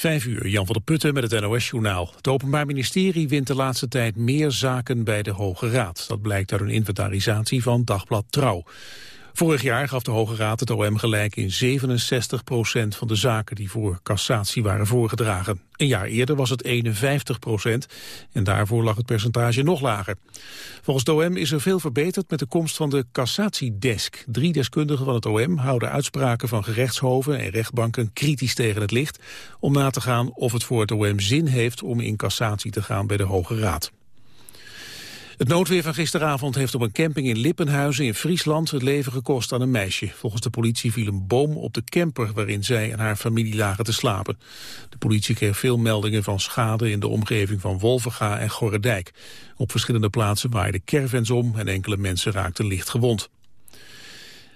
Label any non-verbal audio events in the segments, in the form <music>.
Vijf uur, Jan van der Putten met het NOS-journaal. Het Openbaar Ministerie wint de laatste tijd meer zaken bij de Hoge Raad. Dat blijkt uit een inventarisatie van Dagblad Trouw. Vorig jaar gaf de Hoge Raad het OM gelijk in 67 procent van de zaken die voor cassatie waren voorgedragen. Een jaar eerder was het 51 procent en daarvoor lag het percentage nog lager. Volgens de OM is er veel verbeterd met de komst van de cassatiedesk. Drie deskundigen van het OM houden uitspraken van gerechtshoven en rechtbanken kritisch tegen het licht om na te gaan of het voor het OM zin heeft om in cassatie te gaan bij de Hoge Raad. Het noodweer van gisteravond heeft op een camping in Lippenhuizen in Friesland het leven gekost aan een meisje. Volgens de politie viel een boom op de camper waarin zij en haar familie lagen te slapen. De politie kreeg veel meldingen van schade in de omgeving van Wolvenga en Gorredijk. Op verschillende plaatsen waaiden caravans om en enkele mensen raakten licht gewond.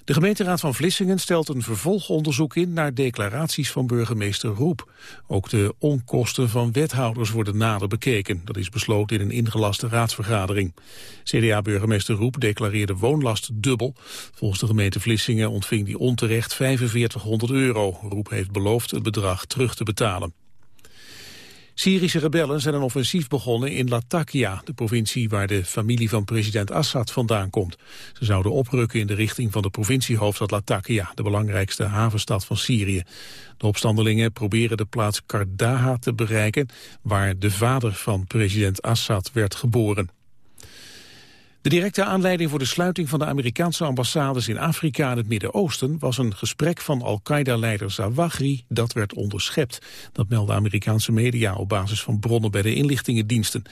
De gemeenteraad van Vlissingen stelt een vervolgonderzoek in naar declaraties van burgemeester Roep. Ook de onkosten van wethouders worden nader bekeken. Dat is besloten in een ingelaste raadsvergadering. CDA-burgemeester Roep declareerde woonlast dubbel. Volgens de gemeente Vlissingen ontving die onterecht 4500 euro. Roep heeft beloofd het bedrag terug te betalen. Syrische rebellen zijn een offensief begonnen in Latakia, de provincie waar de familie van president Assad vandaan komt. Ze zouden oprukken in de richting van de provinciehoofdstad Latakia, de belangrijkste havenstad van Syrië. De opstandelingen proberen de plaats Kardaha te bereiken, waar de vader van president Assad werd geboren. De directe aanleiding voor de sluiting van de Amerikaanse ambassades in Afrika en het Midden-Oosten was een gesprek van Al-Qaeda-leider Zawahri dat werd onderschept. Dat melden Amerikaanse media op basis van bronnen bij de inlichtingendiensten.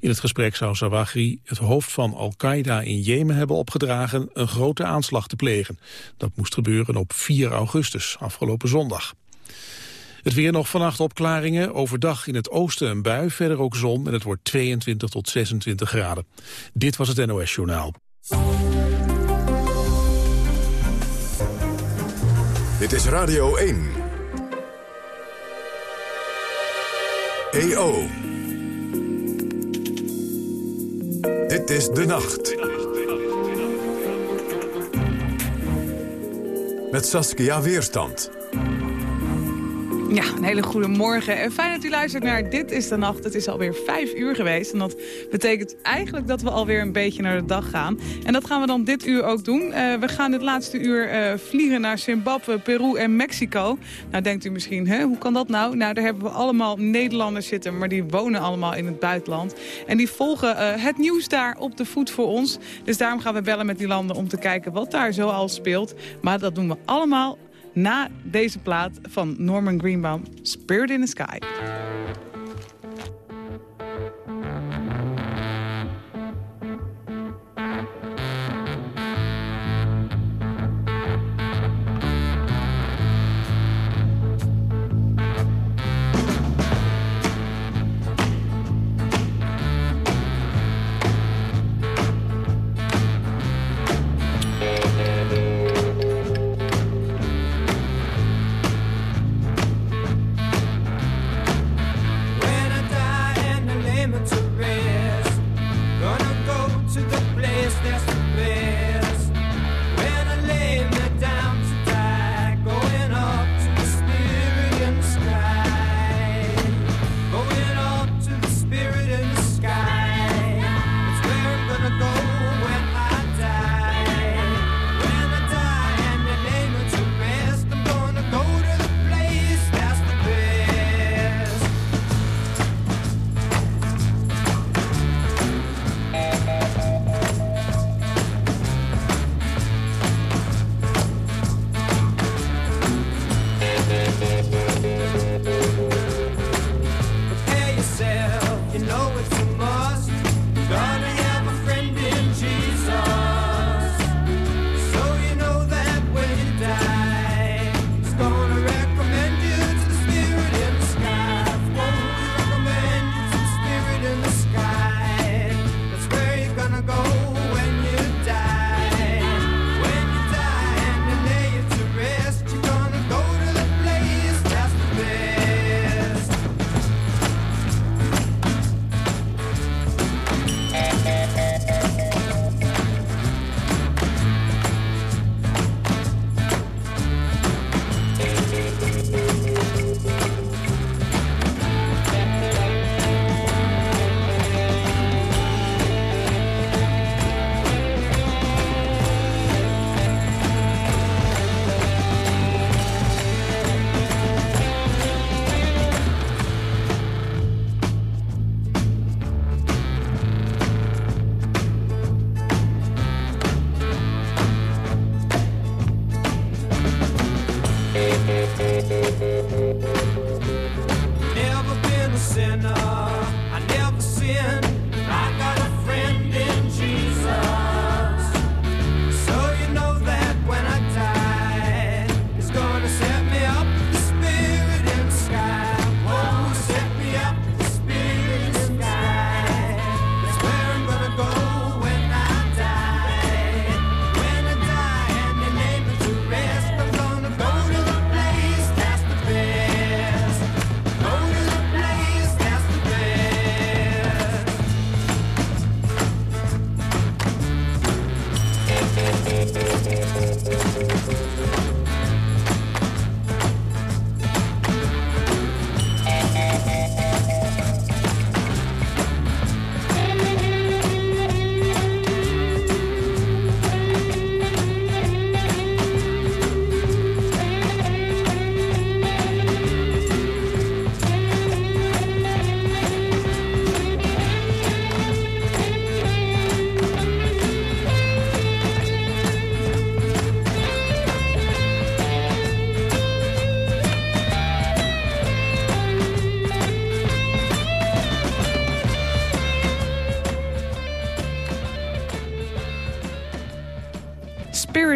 In het gesprek zou Zawahri het hoofd van Al-Qaeda in Jemen hebben opgedragen een grote aanslag te plegen. Dat moest gebeuren op 4 augustus, afgelopen zondag. Het weer nog vannacht opklaringen. Overdag in het oosten een bui, verder ook zon. En het wordt 22 tot 26 graden. Dit was het NOS Journaal. Dit is Radio 1. EO. Dit is De Nacht. Met Saskia Weerstand. Ja, een hele goede morgen. En fijn dat u luistert naar Dit is de Nacht. Het is alweer vijf uur geweest. En dat betekent eigenlijk dat we alweer een beetje naar de dag gaan. En dat gaan we dan dit uur ook doen. Uh, we gaan dit laatste uur uh, vliegen naar Zimbabwe, Peru en Mexico. Nou denkt u misschien, hè, hoe kan dat nou? Nou, daar hebben we allemaal Nederlanders zitten, maar die wonen allemaal in het buitenland. En die volgen uh, het nieuws daar op de voet voor ons. Dus daarom gaan we bellen met die landen om te kijken wat daar zo al speelt. Maar dat doen we allemaal na deze plaat van Norman Greenbaum, Spirit in the Sky.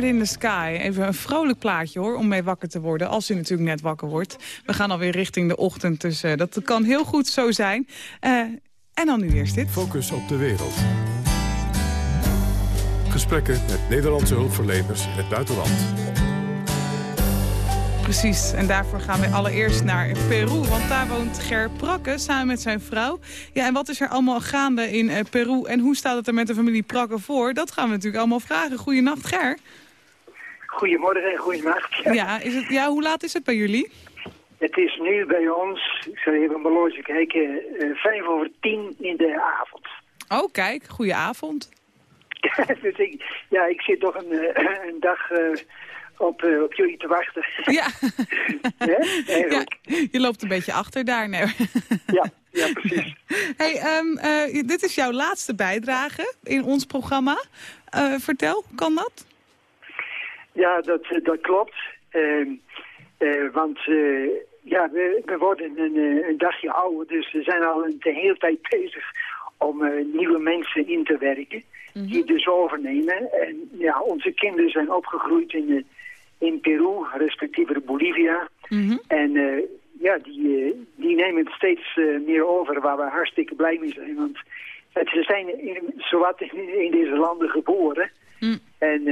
In the Sky. Even een vrolijk plaatje hoor, om mee wakker te worden. Als u natuurlijk net wakker wordt. We gaan alweer richting de ochtend, dus uh, dat kan heel goed zo zijn. Uh, en dan nu eerst dit. Focus op de wereld. Gesprekken met Nederlandse hulpverleners in het buitenland. Precies, en daarvoor gaan we allereerst naar Peru. Want daar woont Ger Prakke samen met zijn vrouw. Ja, en wat is er allemaal gaande in uh, Peru? En hoe staat het er met de familie Prakke voor? Dat gaan we natuurlijk allemaal vragen. Goedenacht, Ger. Goedemorgen en goedenacht. Ja, ja, is het, ja, hoe laat is het bij jullie? Het is nu bij ons, ik zal even een horloge kijken, uh, vijf over tien in de avond. Oh, kijk, goeie avond. <laughs> dus ik, ja, ik zit toch een, uh, een dag... Uh, op, uh, op jullie te wachten. Ja. <laughs> ja. Je loopt een beetje achter daar. Nee. ja, ja, precies. Hey, um, uh, dit is jouw laatste bijdrage in ons programma. Vertel, kan dat? Ja, dat, dat klopt. Ehm, want ja, we, we worden een, een, dagje ouder, dus we zijn al een hele tijd bezig om nieuwe mensen in te werken. Mm -hmm. Die dus overnemen. En ja, onze kinderen zijn opgegroeid in de in Peru, respectievelijk Bolivia. Mm -hmm. En uh, ja, die, die nemen het steeds meer over, waar we hartstikke blij mee zijn. Want ze zijn in, zowat in, in deze landen geboren. Mm. En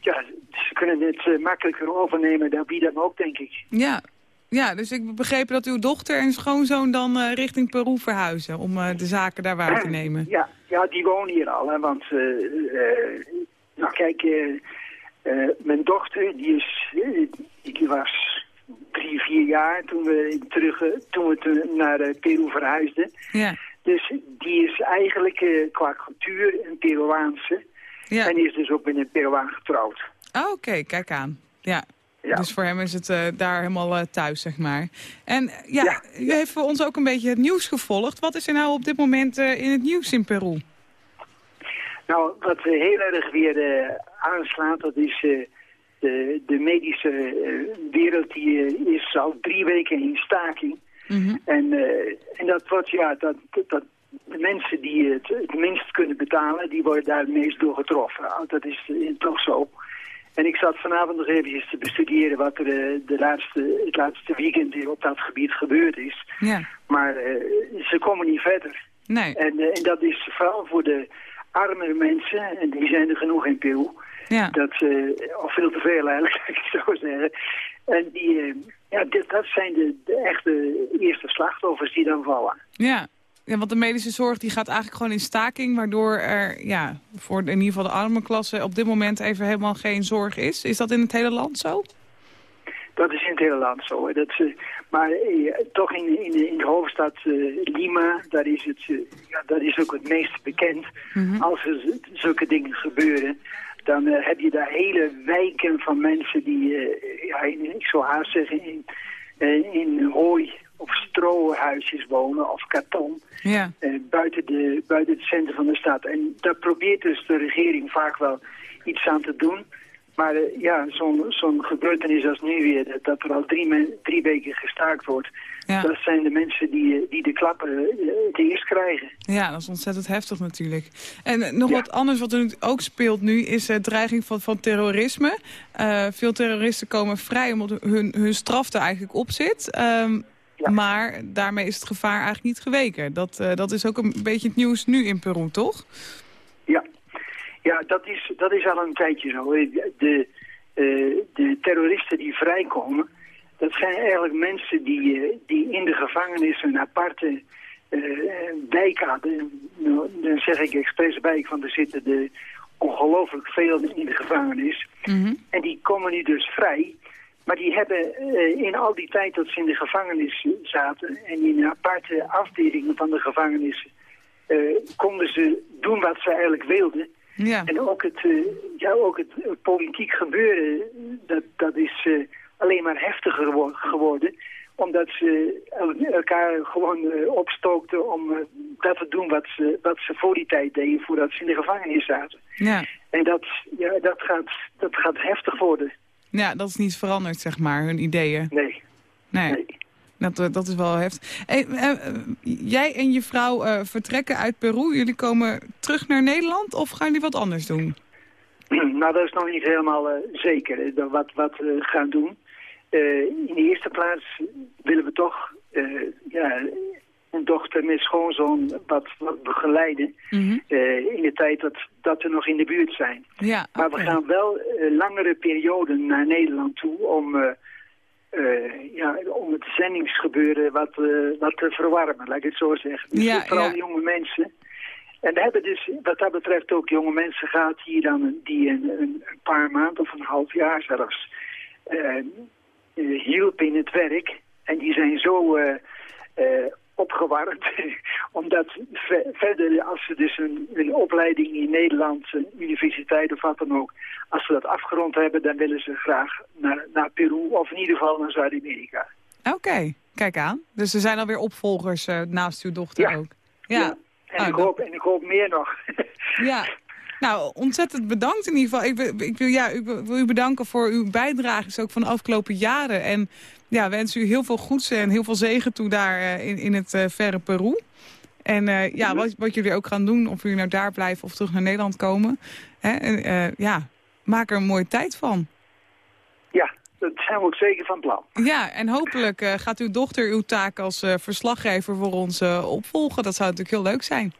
ja, ze kunnen het makkelijker overnemen dan wie dan ook, denk ik. Ja. Ja, dus ik begreep dat uw dochter en schoonzoon dan richting Peru verhuizen... om de zaken daar waar te nemen. Ja, ja, die wonen hier al, hè, want... nou, kijk... Mijn dochter, die, is, die was drie, vier jaar toen we, terug, toen we te, naar Peru verhuisden. Ja. Dus die is eigenlijk qua cultuur een Peruaanse. Ja. En is dus ook met een Peruaan getrouwd. Oh, Oké, okay. kijk aan. Ja. ja. Dus voor hem is het uh, daar helemaal uh, thuis, zeg maar. En ja, ja, u heeft voor ons ook een beetje het nieuws gevolgd. Wat is er nou op dit moment uh, in het nieuws in Peru? Nou, wat heel erg weer aanslaat, dat is uh, de, de, medische uh, wereld die uh, is al drie weken in staking. Mm -hmm. en, en dat wordt, ja, dat, dat de mensen die het het minst kunnen betalen, die worden daar het meest door getroffen. Nou, dat is toch zo. En ik zat vanavond nog eventjes te bestuderen wat er de laatste, het laatste weekend op dat gebied gebeurd is. Ja. Maar ze komen niet verder. Nee. En, en dat is vooral voor de armere mensen, en die zijn er genoeg in Peru, ja. Dat, uh, of veel te veel eigenlijk, <laughs> ik zo zeggen. En die, ja, dit, dat zijn de, de echte eerste slachtoffers die dan vallen. Ja. Ja, want de medische zorg die gaat eigenlijk gewoon in staking... waardoor er ja, voor in ieder geval de arme klasse op dit moment even helemaal geen zorg is. Is dat in het hele land zo? Dat is in het hele land zo. Dat, uh, maar uh, toch in, in, in, de hoofdstad uh, Lima, daar is, het, ja, dat is ook het meest bekend. Mm -hmm. Als er zulke dingen gebeuren, dan heb je daar hele wijken van mensen die, ja, in, ik zou haast zeggen, in, in hooi of strohuisjes wonen of karton. Ja. buiten, de, buiten het centrum van de stad. En daar probeert dus de regering vaak wel iets aan te doen. Maar uh, ja, zo'n zo'n gebeurtenis als nu weer, dat, er al drie, drie weken gestaakt wordt... Ja. dat zijn de mensen die, die de klappen het eerst krijgen. Ja, dat is ontzettend heftig natuurlijk. En nog ja. wat anders wat er ook speelt nu is de dreiging van, van terrorisme. veel terroristen komen vrij omdat hun, hun straf er eigenlijk op zit... Um, ja. Maar daarmee is het gevaar eigenlijk niet geweken. Dat, dat is ook een beetje het nieuws nu in Peru, toch? Ja, ja, dat is, dat is al een tijdje zo. De, uh, de terroristen die vrijkomen, dat zijn eigenlijk mensen die, uh, die in de gevangenis een aparte wijk hadden. Nou, dan zeg ik expres wijk, want er zitten er ongelooflijk veel in de gevangenis. Mm -hmm. En die komen nu dus vrij. Maar die hebben in al die tijd dat ze in de gevangenis zaten... en in aparte afdelingen van de gevangenis... konden ze doen wat ze eigenlijk wilden... Ja. En ook het, uh, ja, ook het politiek gebeuren, dat, dat is alleen maar heftiger geworden. Omdat ze elkaar gewoon opstookten om dat te doen wat ze, wat ze voor die tijd deden, voordat ze in de gevangenis zaten. Ja. En dat, ja, dat, gaat, dat gaat heftig worden. Ja, dat is niet veranderd, zeg maar, hun ideeën. Nee. Nee. nee. Dat, dat is wel heftig. Hey, uh, jij en je vrouw uh, vertrekken uit Peru. Jullie komen terug naar Nederland of gaan jullie wat anders doen? <clears throat> nou, dat is nog niet helemaal zeker wat, wat we gaan doen. in de eerste plaats willen we toch ja, dochter met schoonzoon wat, wat begeleiden. Mhm. in de tijd dat, dat we nog in de buurt zijn. Ja, Maar we gaan wel langere perioden naar Nederland toe om uh, ja, om het zendingsgebeuren wat, uh, wat te verwarmen, laat ik het zo zeggen. Dus ja, vooral jonge mensen. En we hebben dus wat dat betreft ook jonge mensen gehad hier dan, die een, een, paar maanden of een half jaar zelfs uh, hielpen in het werk. En die zijn zo opgewarmd. <laughs> Omdat verder, als ze dus een, een opleiding in Nederland, een universiteit of wat dan ook, als ze dat afgerond hebben, dan willen ze graag naar, naar Peru of in ieder geval naar Zuid-Amerika. Oké, kijk aan. Dus er zijn alweer opvolgers uh, naast uw dochter ook. Ja, ja. En, oh, ik hoop, en ik hoop meer nog. <laughs> ja, nou, ontzettend bedankt in ieder geval. Ik, ik, wil, ja, ik wil u bedanken voor uw bijdrage ook van de afgelopen jaren. En ja, wens u heel veel goeds en heel veel zegen toe daar uh, in, in het uh, verre Peru. En uh, ja, mhm. wat, wat jullie ook gaan doen, of jullie nou daar blijven of terug naar Nederland komen. Hè, en, ja, maak er een mooie tijd van. Ja, dat zijn we ook zeker van plan. Ja, en hopelijk gaat uw dochter uw taak als verslaggever voor ons opvolgen. Dat zou natuurlijk heel leuk zijn.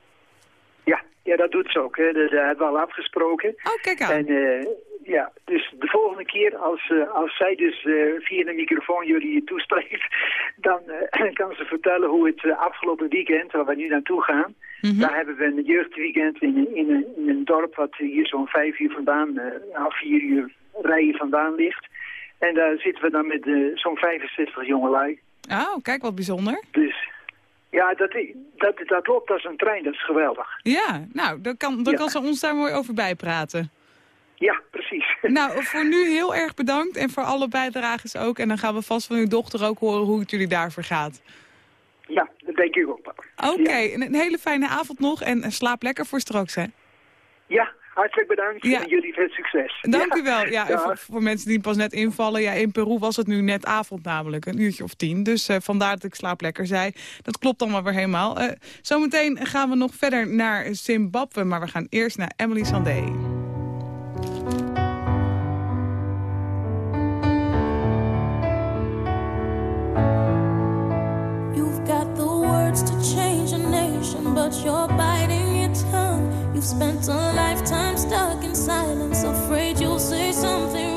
Ja, ja dat doet ze ook. Hè. Dat, hebben we al afgesproken. Oh, kijk aan. En, ja, dus de volgende keer als, uh, als zij dus uh, via de microfoon jullie toespreekt, <laughs> dan kan ze vertellen hoe het afgelopen weekend, waar we nu naartoe gaan, mm daar hebben we een jeugdweekend in, in, een, in een dorp wat hier zo'n vijf uur vandaan, nou vier uur rijden vandaan ligt. En daar zitten we dan met zo'n 65 jongelui. Oh, kijk wat bijzonder. Dus ja, dat, dat, dat loopt als een trein, dat is geweldig. Ja, nou, dan kan, dan kan ze ons daar mooi over bijpraten. Ja, precies. <laughs> Nou, voor nu heel erg bedankt en voor alle bijdragers ook. En dan gaan we vast van uw dochter ook horen hoe het jullie daarvoor gaat. Ja, dat denk ik ook. Oké, een hele fijne avond nog en slaap lekker voor straks, hè? Ja, hartelijk bedankt ja. en jullie veel succes. Dank u wel. Ja, voor, voor, mensen die pas net invallen. Ja, in Peru was het nu net avond namelijk, een uurtje of tien. Dus uh, vandaar dat ik slaap lekker zei. Dat klopt allemaal weer helemaal. Uh, zometeen gaan we nog verder naar Zimbabwe, maar we gaan eerst naar Emily Sandé. but you're biting spent a lifetime stuck in silence, afraid you'll say something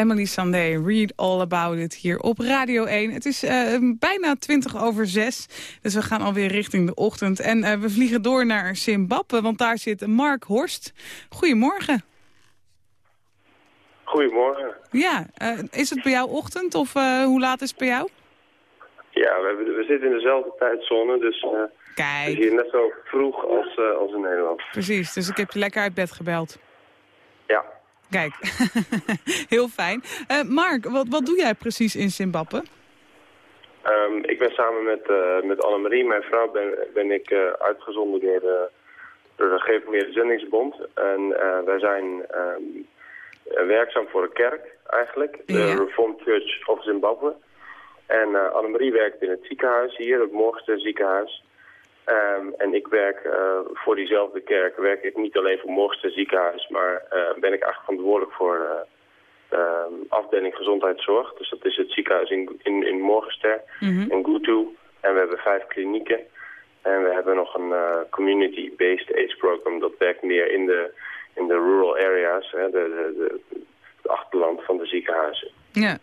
Emily Sandé, Read All About It hier op Radio 1. Het is uh, bijna 20 over 6, dus we gaan alweer richting de ochtend. En uh, we vliegen door naar Zimbabwe, want daar zit Mark Horst. Goedemorgen. Goedemorgen. Ja, uh, is het bij jou ochtend of hoe laat is het bij jou? Ja, we, hebben, we zitten in dezelfde tijdzone, dus Kijk. het is hier net zo vroeg als, als in Nederland. Precies, dus ik heb je lekker uit bed gebeld. Kijk, <laughs> heel fijn. Uh, Mark, wat, wat doe jij precies in Zimbabwe? Um, ik ben samen met, uh, met Annemarie, mijn vrouw, ben, ben ik uh, uitgezonden door de, door de Gereformeerde Zendingsbond. En wij zijn um, werkzaam voor een kerk eigenlijk, de. Reformed Church of Zimbabwe. En Annemarie werkt in het ziekenhuis hier, het Morgenster ziekenhuis. Um, en ik werk uh, voor diezelfde kerk, werk ik niet alleen voor Morgenster ziekenhuis, maar uh, ben ik eigenlijk verantwoordelijk voor uh, afdeling gezondheidszorg. Dus dat is het ziekenhuis in, in, in Morgenster, Mhm. in Gutu. En we hebben vijf klinieken. En we hebben nog een community-based AIDS program. Dat werkt meer in de, in de rural areas, hè, de, de, de, het achterland van de ziekenhuizen. Ja.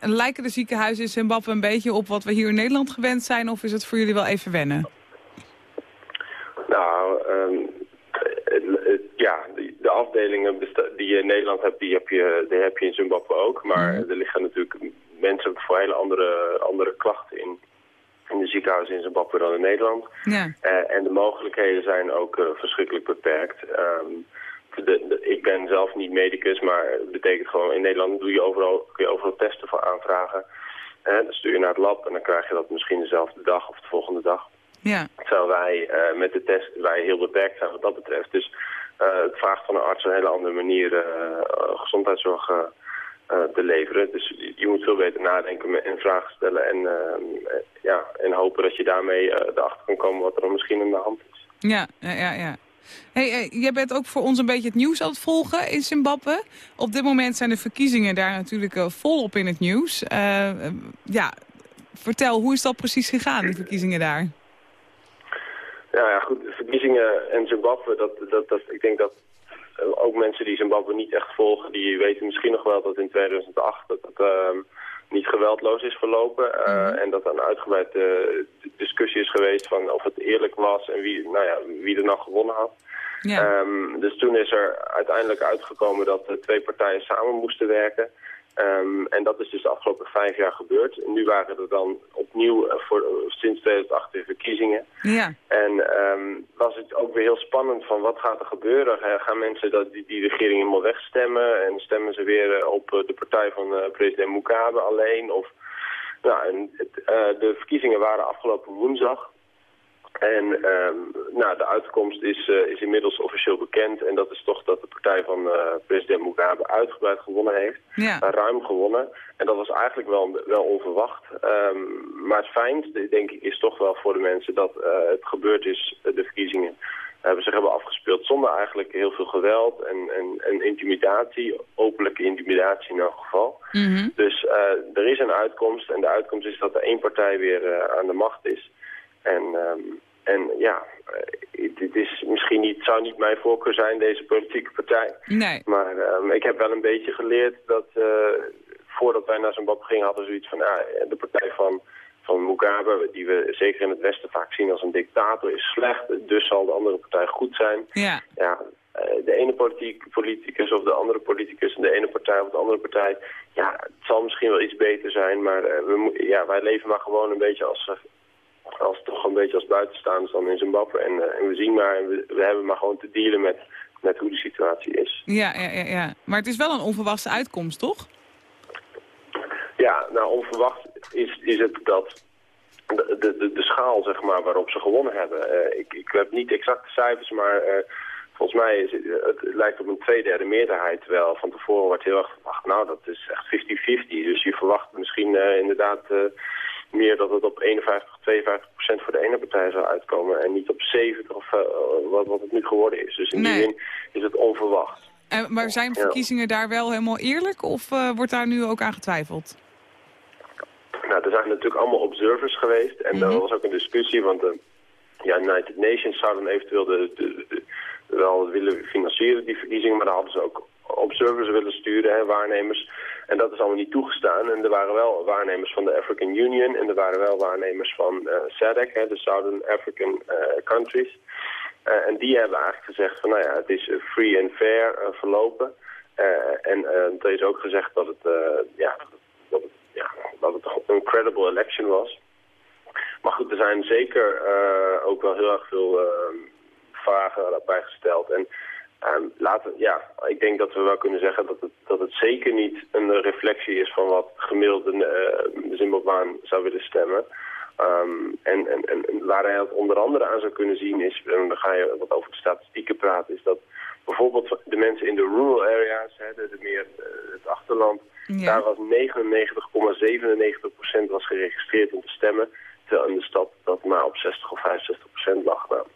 En lijken de ziekenhuizen in Zimbabwe een beetje op wat we hier in Nederland gewend zijn? Of is het voor jullie wel even wennen? Nou, um, het, ja, de, de afdelingen die je in Nederland hebt, die heb je, die heb je in Zimbabwe ook. Maar Mhm. er liggen natuurlijk mensen voor hele andere, andere klachten in, in de ziekenhuizen in Zimbabwe dan in Nederland. Ja. Uh, en de mogelijkheden zijn ook uh, verschrikkelijk beperkt. Um, de, de, ik ben zelf niet medicus, maar het betekent gewoon in Nederland doe je overal, kun je overal testen voor aanvragen. Uh, dan stuur je naar het lab en dan krijg je dat misschien dezelfde dag of de volgende dag. Ja. Terwijl wij uh, met de test wij heel beperkt zijn wat dat betreft. Dus uh, het vraagt van een arts een hele andere manier uh, gezondheidszorg te leveren. Dus je moet veel beter nadenken en vragen stellen en, ja, en hopen dat je daarmee erachter kan komen wat er dan misschien aan de hand is. Ja, ja, ja. Hey, hey, jij bent ook voor ons een beetje het nieuws aan het volgen in Zimbabwe. Op dit moment zijn de verkiezingen daar natuurlijk uh, volop in het nieuws. Uh, uh, ja, vertel, hoe is dat precies gegaan, die verkiezingen daar? Ja, ja goed, de verkiezingen in Zimbabwe, dat, dat, dat, ik denk dat ook mensen die Zimbabwe niet echt volgen, die weten misschien nog wel dat in 2008 dat het ehm, niet geweldloos is verlopen. Mm -hmm. En dat een is geweest van of het eerlijk was en wie, nou ja, wie er nou gewonnen had. Ja. Um, dus toen is er uiteindelijk uitgekomen dat de twee partijen samen moesten werken. Um, en dat is dus de afgelopen vijf jaar gebeurd. En nu waren er dan opnieuw uh, voor, uh, sinds 2008 de verkiezingen. Ja. En um, was het ook weer heel spannend van wat gaat er gebeuren? Gaan mensen dat, die, die regering helemaal wegstemmen? En stemmen ze weer uh, op de partij van president Mugabe alleen? Of, nou, en het, de verkiezingen waren afgelopen woensdag. En um, nou, de uitkomst is, uh, is inmiddels officieel bekend. En dat is toch dat de partij van uh, president Mugabe uitgebreid gewonnen heeft. Ja. Uh, ruim gewonnen. En dat was eigenlijk wel, wel onverwacht. Um, maar het fijnste, denk ik, is toch wel voor de mensen dat het gebeurd is, de verkiezingen. Hebben zich hebben afgespeeld zonder eigenlijk heel veel geweld en, en, en intimidatie. Openlijke intimidatie in elk geval. Mm -hmm. Dus er is een uitkomst. En de uitkomst is dat er één partij weer aan de macht is. En, um, en ja, dit is misschien niet, zou niet mijn voorkeur zijn, deze politieke partij. Nee. Maar um, ik heb wel een beetje geleerd dat uh, voordat wij naar Zimbabwe gingen hadden zoiets van, ja, de partij van, van Mugabe, die we zeker in het Westen vaak zien als een dictator, is slecht. Dus zal de andere partij goed zijn. Ja. ja de ene politiek, politicus of de andere politicus en de ene partij of de andere partij, ja, het zal misschien wel iets beter zijn, maar we, ja, wij leven maar gewoon een beetje als als toch een beetje als buitenstaanders dan in Zimbabwe. En, uh, en we zien maar, en we, we, hebben maar gewoon te dealen met, met hoe de situatie is. Ja, ja, ja, ja, maar het is wel een onverwachte uitkomst, toch? Ja, nou onverwacht is, is het dat de, de, de, schaal zeg maar, waarop ze gewonnen hebben. Uh, ik, ik heb niet exacte cijfers, maar uh, volgens mij is het, het, lijkt op een tweederde meerderheid. Terwijl van tevoren wordt heel erg verwacht, nou dat is echt 50-50. Dus je verwacht misschien inderdaad meer dat het op 51, 52 procent voor de ene partij zou uitkomen. En niet op 70 of uh, wat, wat het nu geworden is. Dus in nee. die zin is het onverwacht. En, maar zijn verkiezingen ja. daar wel helemaal eerlijk of uh, wordt daar nu ook aan getwijfeld? Nou, er zijn natuurlijk allemaal observers geweest. En mm -hmm. er was ook een discussie, want de ja, United Nations zou dan eventueel de, de, de, wel willen financieren, die verkiezingen. Maar daar hadden ze ook observers willen sturen, hè, waarnemers. En dat is allemaal niet toegestaan. En er waren wel waarnemers van de African Union en er waren wel waarnemers van uh, SADC, hè, de Southern African Countries. en die hebben eigenlijk gezegd van, nou ja, het is free and fair verlopen. en er is ook gezegd dat het, ja, dat het, ja, dat het een credible election was. Maar goed, er zijn zeker ook wel heel erg veel vragen daarbij gesteld. En um, laten, ja, ik denk dat we wel kunnen zeggen dat het, dat het zeker niet een reflectie is van wat gemiddelde uh, Zimbabwean zou willen stemmen. Um, en, en, en waar hij het onder andere aan zou kunnen zien is, en dan ga je wat over de statistieken praten, is dat bijvoorbeeld de mensen in de rural areas, hè, de, de meer uh, het achterland, ja. daar was 99,97% was geregistreerd om te stemmen, terwijl in de stad dat maar op 60 of 65% lag. Nou,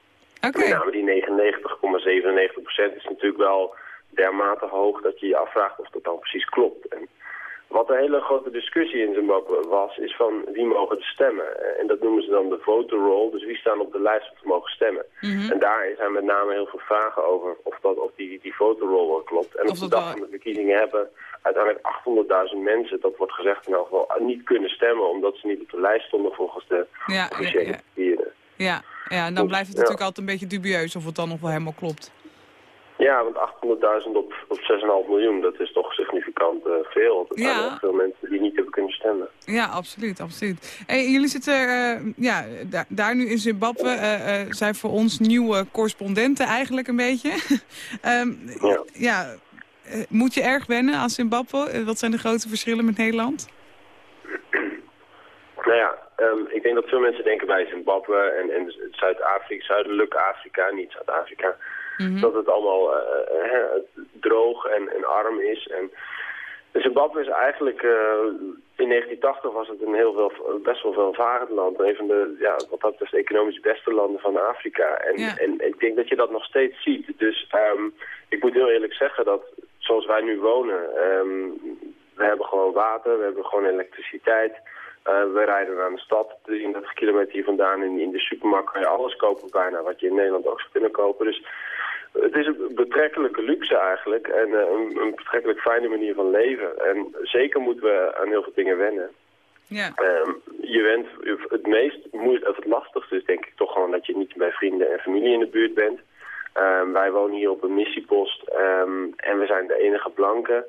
Okay. Met name die 99,97% is natuurlijk wel dermate hoog dat je je afvraagt of dat dan precies klopt. En wat een hele grote discussie in Zimbabwe was, is van wie mogen stemmen. En dat noemen ze dan de voter roll, dus wie staan op de lijst om te mogen stemmen. Mhm. En daar zijn met name heel veel vragen over of, dat, of die, die voter roll wel klopt. En Of op de dag wel- van de verkiezingen hebben uiteindelijk 800.000 mensen, dat wordt gezegd in elk geval, niet kunnen stemmen omdat ze niet op de lijst stonden volgens de Ja, ja, officiële ja. papieren. Ja, ja, en dan blijft het Ja. natuurlijk altijd een beetje dubieus of het dan nog wel helemaal klopt. Ja, want 800.000 op, op 6,5 miljoen, dat is toch significant eh, veel. Er zijn Ja. echt veel mensen die niet hebben kunnen stemmen. Ja, absoluut, absoluut. Hey, jullie zitten eh, ja, daar, daar nu in Zimbabwe, eh, zijn voor ons nieuwe correspondenten eigenlijk een beetje. <laughs> Ehm, Ja. ja, moet je erg wennen aan Zimbabwe? Wat zijn de grote verschillen met Nederland? Nou ja, ehm, ik denk dat veel mensen denken bij Zimbabwe en, en Zuid-Afrika, Zuidelijk Afrika, niet Zuid-Afrika, dat het allemaal eh, eh, droog en, en arm is. En Zimbabwe is eigenlijk, eh, in 1980 was het een heel veel, best wel welvarend land. Een van de, ja, wat dat betreft, economisch beste landen van Afrika. En, Ja. en ik denk dat je dat nog steeds ziet. Dus ehm, ik moet heel eerlijk zeggen dat, zoals wij nu wonen, ehm, we hebben gewoon water, we hebben gewoon elektriciteit. Eh, we rijden naar de stad, 33 kilometer hier vandaan. In, in de supermarkt kan je alles kopen bijna, wat je in Nederland ook zou kunnen kopen. Dus het is een betrekkelijke luxe eigenlijk en eh, een, een betrekkelijk fijne manier van leven. En zeker moeten we aan heel veel dingen wennen. Ja, Ehm, je went het meest moeilijk, of het lastigste is denk ik toch gewoon dat je niet bij vrienden en familie in de buurt bent. Ehm, wij wonen hier op een missiepost ehm, en we zijn de enige blanken.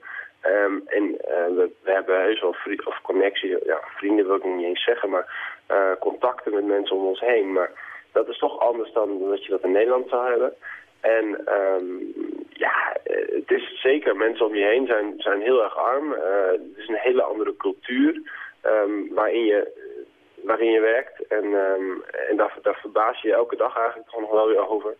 Ehm, en eh, we, hebben heus wel of connectie, ja, vrienden wil ik niet eens zeggen, maar eh, contacten met mensen om ons heen. Maar dat is toch anders dan dat je dat in Nederland zou hebben. En ehm, ja, eh, het is zeker, mensen om je heen zijn, zijn heel erg arm. Het is een hele andere cultuur ehm, waarin, je, waarin je werkt. En, en daar, verbaas je je elke dag eigenlijk gewoon wel weer over.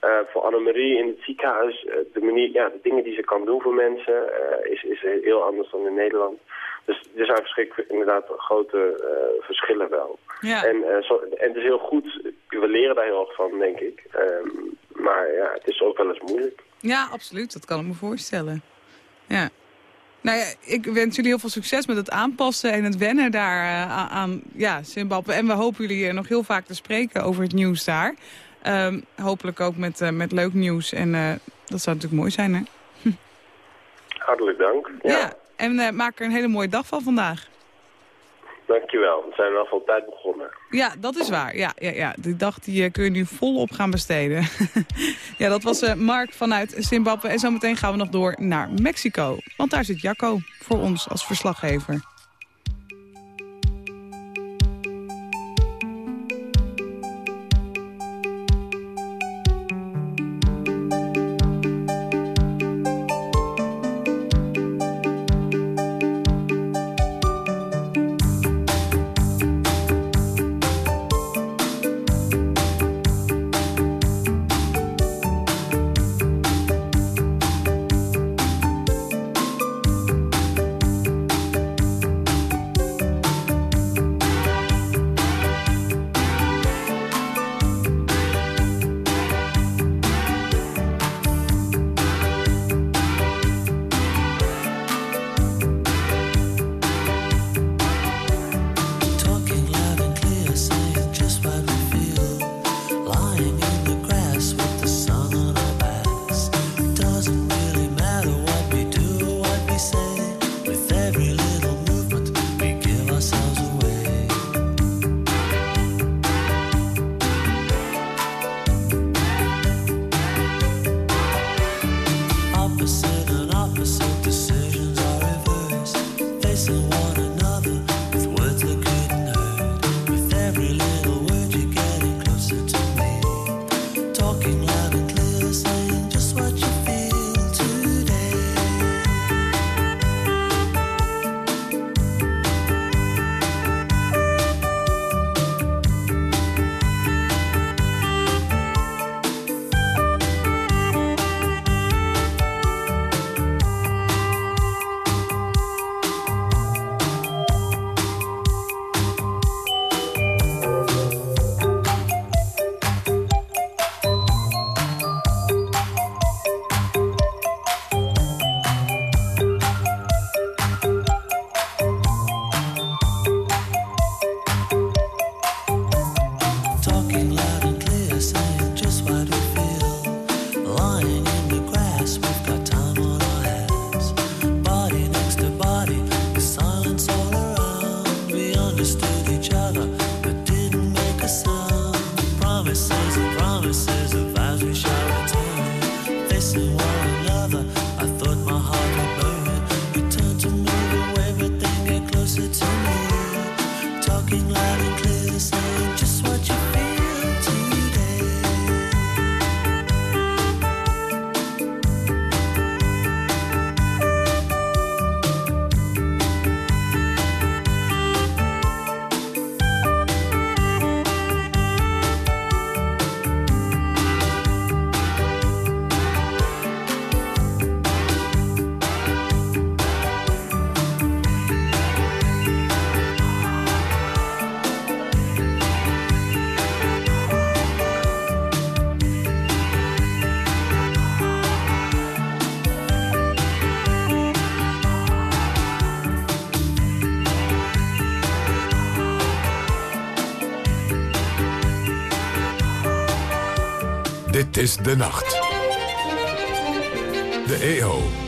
Eh, voor Annemarie in het ziekenhuis, eh, de, manier, ja, de dingen die ze kan doen voor mensen eh, is, is heel anders dan in Nederland. Dus er zijn verschrikkelijk inderdaad grote verschillen wel. ja. En, zo, en het is heel goed, we leren daar heel erg van, denk ik. Ehm, maar ja, het is ook wel eens moeilijk. ja, absoluut. Dat kan ik me voorstellen. Ja. Nou ja, ik wens jullie heel veel succes met het aanpassen en het wennen daar aan- ja, Zimbabwe. En we hopen jullie nog heel vaak te spreken over het nieuws daar. Ehm, hopelijk ook met, eh, met leuk nieuws. En eh, dat zou natuurlijk mooi zijn, hè? <laughs> Hartelijk dank. Ja. En eh, maak er een hele mooie dag van vandaag. Dankjewel. We zijn wel van tijd begonnen. Ja, dat is waar. Ja, ja, ja. Die dag die, kun je nu volop gaan besteden. <laughs> ja, dat was Mark vanuit Zimbabwe. En zometeen gaan we nog door naar Mexico. Want daar zit Jacco voor ons als verslaggever. Is De Nacht. De EO.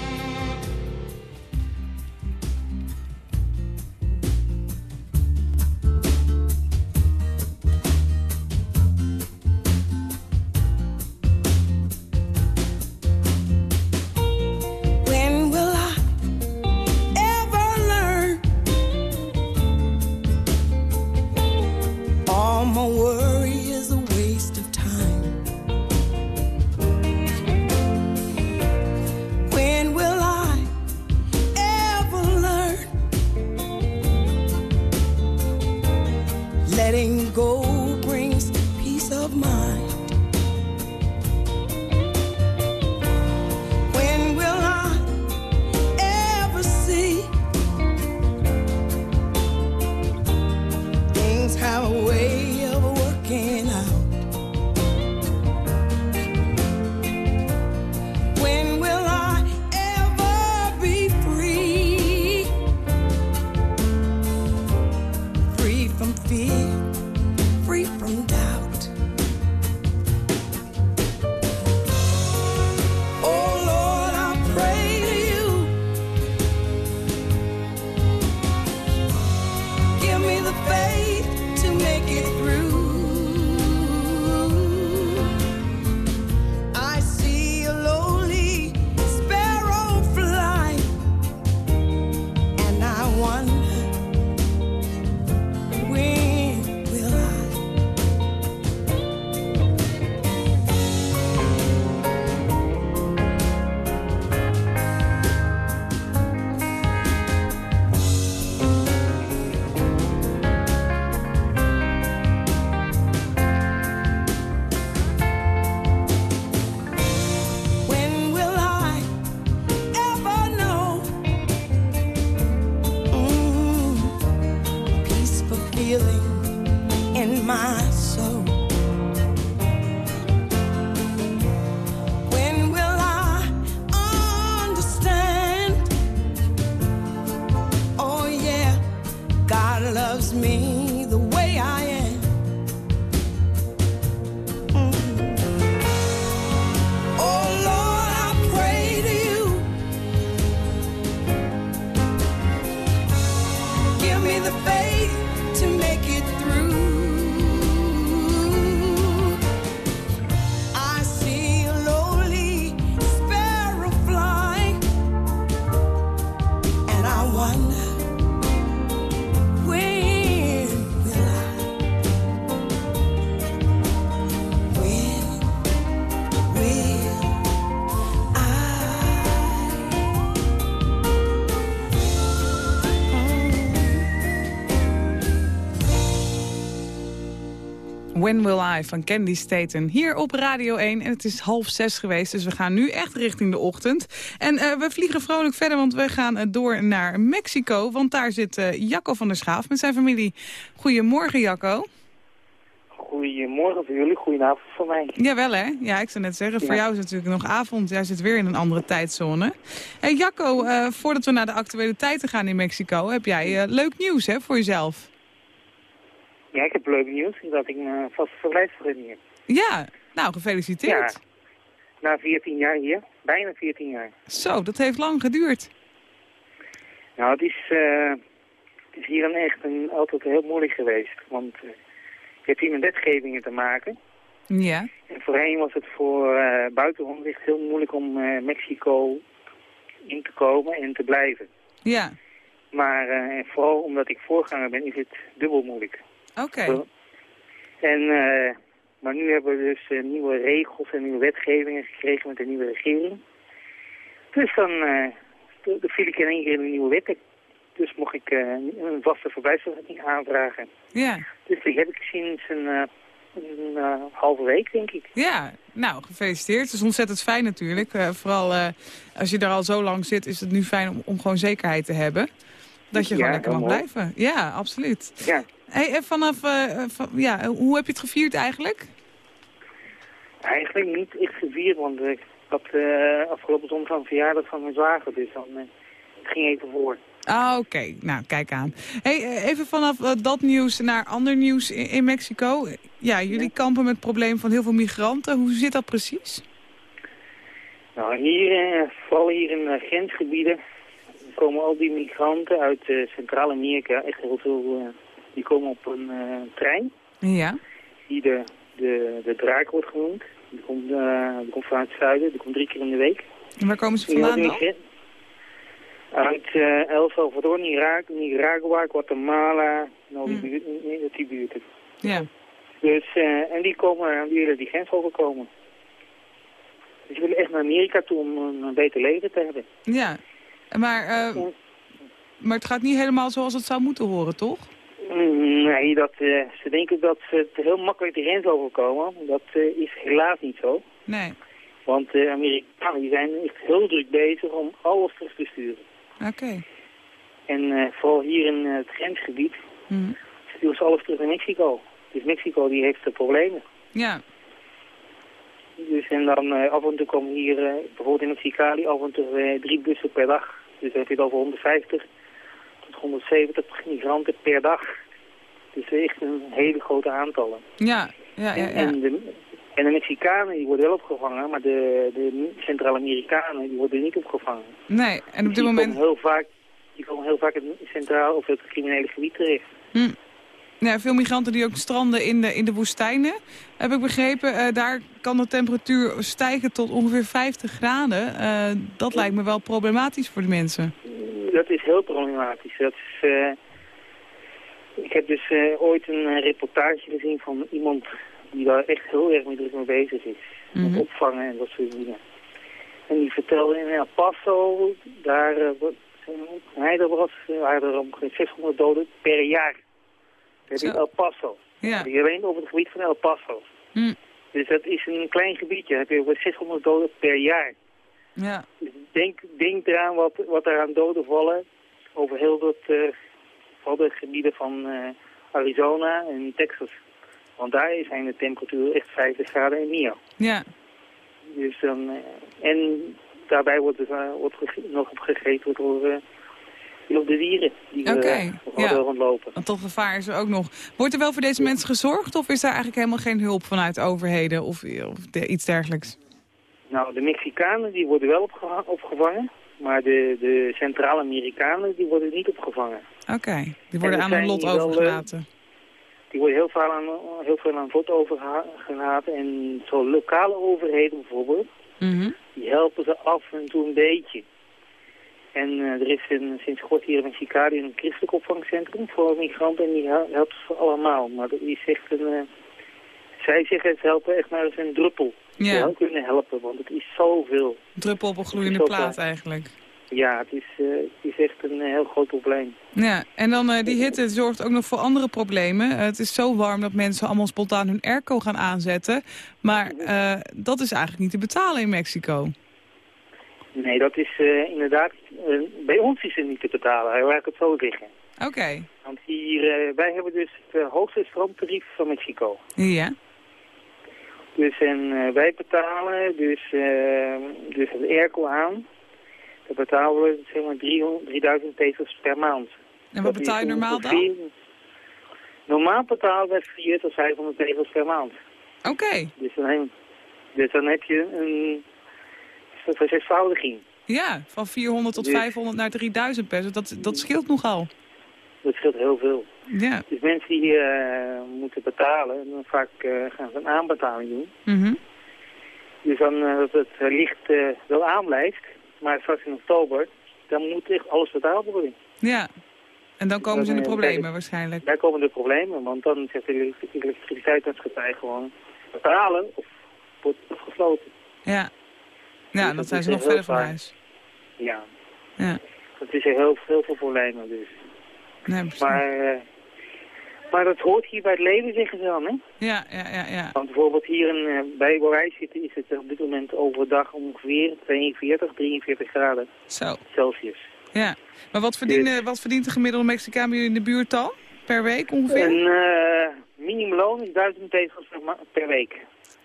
When Will I van Candy Staten. Hier op Radio 1 en het is half zes geweest, dus we gaan nu echt richting de ochtend. En eh, we vliegen vrolijk verder, want we gaan eh, door naar Mexico. Want daar zit eh, Jacco van der Schaaf met zijn familie. Goedemorgen Jacco. Goedemorgen voor jullie, goedenavond voor mij. Jawel hè? Ja, ik zou net zeggen, voor jou is het natuurlijk nog avond. Jij zit weer in een andere tijdzone. Hey Jacco, voordat we naar de actualiteiten gaan in Mexico... heb jij leuk nieuws hè, voor jezelf. Ja, ik heb leuk nieuws dat ik een vaste verblijfsvergunning heb. Ja, nou gefeliciteerd. Ja. Na 14 jaar hier, bijna 14 jaar. Zo, dat heeft lang geduurd. Nou, het is, eh, het is hier een echt een, altijd heel moeilijk geweest. Want eh, je hebt hier met wetgevingen te maken. Ja, En voorheen was het voor eh buitenlanders echt heel moeilijk om eh, Mexico in te komen en te blijven. ja. Maar eh, vooral omdat ik voorganger ben, is het dubbel moeilijk. Oké. En, eh, maar nu hebben we dus eh, nieuwe regels en nieuwe wetgevingen gekregen met de nieuwe regering. Dus dan, eh dan viel ik in één keer in de nieuwe wetten. Dus mocht ik een vaste verblijfsvergunning aanvragen. Ja. Dus die heb ik sinds een, een halve week, denk ik. Ja, nou, gefeliciteerd. Het is ontzettend fijn natuurlijk. Vooral als je daar al zo lang zit, is het nu fijn om, om gewoon zekerheid te hebben. Dat je gewoon Ja, lekker mag mooi. blijven. Ja, absoluut. Ja, Hey, en vanaf, eh, van, ja, hoe heb je het gevierd eigenlijk? eigenlijk niet echt gevierd, want ik had eh, afgelopen zondag een verjaardag van mijn zwager. Dus dan eh, het ging even voor. Ah, oké. Nou, kijk aan. Hey, eh, even vanaf eh, dat nieuws naar ander nieuws in, in Mexico. Ja, jullie kampen met het probleem van heel veel migranten. Hoe zit dat precies? Nou, hier, eh, vooral hier in de grensgebieden, komen al die migranten uit eh, Centraal-Amerika, echt heel veel, eh, die komen op een eh, trein, Ja. die de, de, de draak wordt genoemd. Die komt, die komt vanuit het zuiden, die komt drie keer in de week. En waar komen ze vandaan dan? Uit eh, El Salvador, Nicaragua, Nicaragua Guatemala, nou die, Hm. buurt, nee, dat die buurten. Ja. Dus, eh, en die komen, die willen die grens overkomen. Dus die willen echt naar Amerika toe om een, een beter leven te hebben. Ja. Maar, eh, maar het gaat niet helemaal zoals het zou moeten horen, toch? Mm, Nee, dat, eh, ze denken dat ze het heel makkelijk de grens overkomen. Dat eh, is helaas niet zo. Nee. Want de Amerikanen zijn echt heel druk bezig om alles terug te sturen. Oké. En vooral hier in het grensgebied Mhm. sturen ze alles terug naar Mexico. Dus Mexico die heeft de problemen. Ja. Dus en dan af en toe komen hier, bijvoorbeeld in Mexicali, af en toe drie bussen per dag. Dus dan heb je het over 150 tot 170 migranten per dag. Dus echt een hele grote aantallen. Ja. Ja, ja, En, ja. en, de, en de Mexicanen die worden wel opgevangen, maar de, de Centraal-Amerikanen die worden niet opgevangen. Nee. En op die dit moment... Komen heel vaak, die komen heel vaak in het centraal of het criminele gebied terecht. Hm. Ja, veel migranten die ook stranden in de, in de woestijnen. Heb ik begrepen, eh, daar kan de temperatuur stijgen tot ongeveer 50 graden. Eh, dat lijkt me wel problematisch voor de mensen. Dat is heel problematisch. Dat is, eh, ik heb dus ooit een reportage gezien van iemand die daar echt heel erg mee druk mee bezig is. Met Mhm. opvangen en dat soort dingen. En die vertelde in El Paso, daar, hij er was, waren er ongeveer 600 doden per jaar. Dat is Zo. El Paso. Ja. Die alleen over het gebied van El Paso. Hm. Dus dat is een klein gebiedje. Dan heb je over 600 doden per jaar. Ja. Dus denk, denk eraan wat, wat er aan doden vallen over heel dat, de gebieden van eh, Arizona en Texas. Want daar zijn de temperaturen echt 50 graden en meer. Ja. Dus dan, eh, en daarbij wordt, eh, wordt nog op gegeten door eh, door de dieren die we eh, ja. rondlopen. Want dat gevaar is er ook nog. Wordt er wel voor deze mensen gezorgd of is daar eigenlijk helemaal geen hulp vanuit overheden of, of de- iets dergelijks? Nou, de Mexicanen die worden wel opgevangen, maar de, de Centraal-Amerikanen die worden niet opgevangen. Oké, die worden aan hun lot wel, eh, overgelaten. Die worden heel veel aan, heel veel aan lot overgelaten. En zo lokale overheden bijvoorbeeld, Mhm. die helpen ze af en toe een beetje. En eh, er is een, sinds kort hier in Mexicali een christelijk opvangcentrum voor migranten en die hel- helpt ze allemaal. Maar is echt een... eh, zij zeggen het helpen echt maar eens een druppel. Die Ja, wel kunnen helpen, want het is zoveel. druppel op een gloeiende Zo plaat eigenlijk. Ja, het is, eh, het is echt een eh, heel groot probleem. Ja, en dan eh, die hitte zorgt ook nog voor andere problemen. Eh, het is zo warm dat mensen allemaal spontaan hun airco gaan aanzetten. Maar eh, dat is eigenlijk niet te betalen in Mexico. Nee, dat is eh, inderdaad... eh, bij ons is het niet te betalen, laat ik het zo zeggen. Oké, Want hier, eh, wij hebben dus het eh, hoogste stroomtarief van Mexico. ja. Dus en wij betalen dus, dus het airco aan. Dat betalen we zeg maar 300, 3000 pesos per maand. En wat betaal je normaal dan? Normaal betalen we 400 tot 500 pesos per maand. Oké, Dus dan, heb, dus dan heb je een verzesvoudiging. Ja, van 400 tot Dus- 500 naar 3000 peso. Dat, dat scheelt nogal. Dat scheelt heel veel. Ja. Dus mensen die eh, moeten betalen, en dan vaak eh, gaan ze een aanbetaling doen. Mhm. Dus dan eh, dat het licht wel aanblijft, maar straks in oktober, dan moet echt alles betaald worden. Ja. En dan komen ze in de problemen waarschijnlijk. Daar komen de problemen, want dan zegt de elektri- elektriciteitsmaatschappij gewoon betalen of wordt afgesloten. Ja. Ja, Dus dan dat zijn ze nog verder van huis. Ja, Ja. dat is er heel, heel veel problemen dus. Nee, precies. Maar, eh, maar dat hoort hier bij het leven, zeggen ze dan, hè? Ja, ja, ja, ja. Want bijvoorbeeld hier in, eh, bij waar wij zitten is het op dit moment overdag ongeveer 42, 43 graden Zo. Celsius. Ja. Maar wat, verdienen, wat verdient de gemiddelde Mexicaan bij jullie in de buurt dan? Per week ongeveer? Een eh minimumloon is 1000 pesos per, week.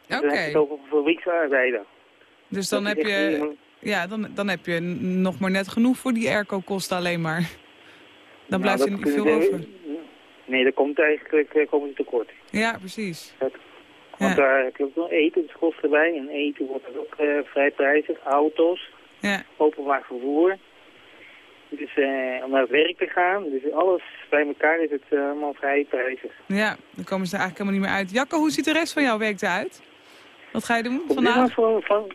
Dus Oké. Dan heb je het over fabrieksarbeider. Dus dan Dat heb je, ja, dan, dan heb je nog maar net genoeg voor die airco-kosten alleen maar. Dan Nou, blijft dat er niet veel over. Nee, daar komt eigenlijk eh, komen ze tekort. Ja, precies. Dat- Want Ja. daar heb je ook nog eten, kost erbij. En eten wordt ook eh, vrij prijzig. Auto's, Ja, openbaar vervoer. Dus eh, om naar het werk te gaan, dus alles bij elkaar is het allemaal vrij prijzig. ja, dan komen ze er eigenlijk helemaal niet meer uit. Jacco, hoe ziet de rest van jouw week eruit? Wat ga je doen vandaag? van,